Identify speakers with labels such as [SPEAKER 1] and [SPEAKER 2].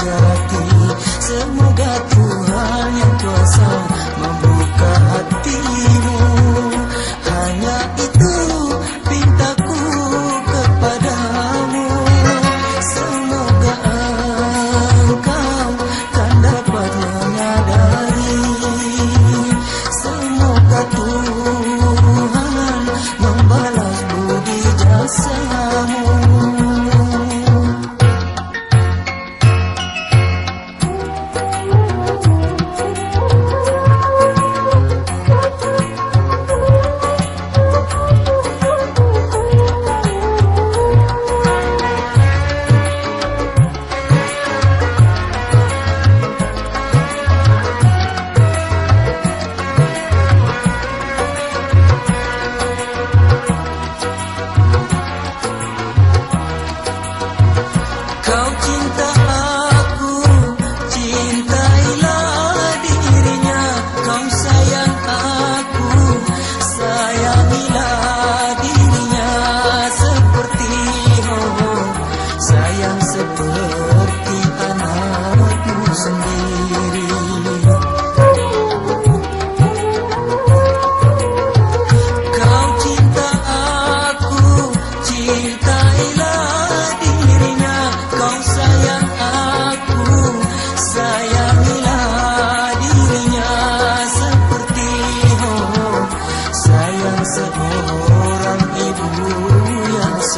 [SPEAKER 1] terjatuh semoga 靠近他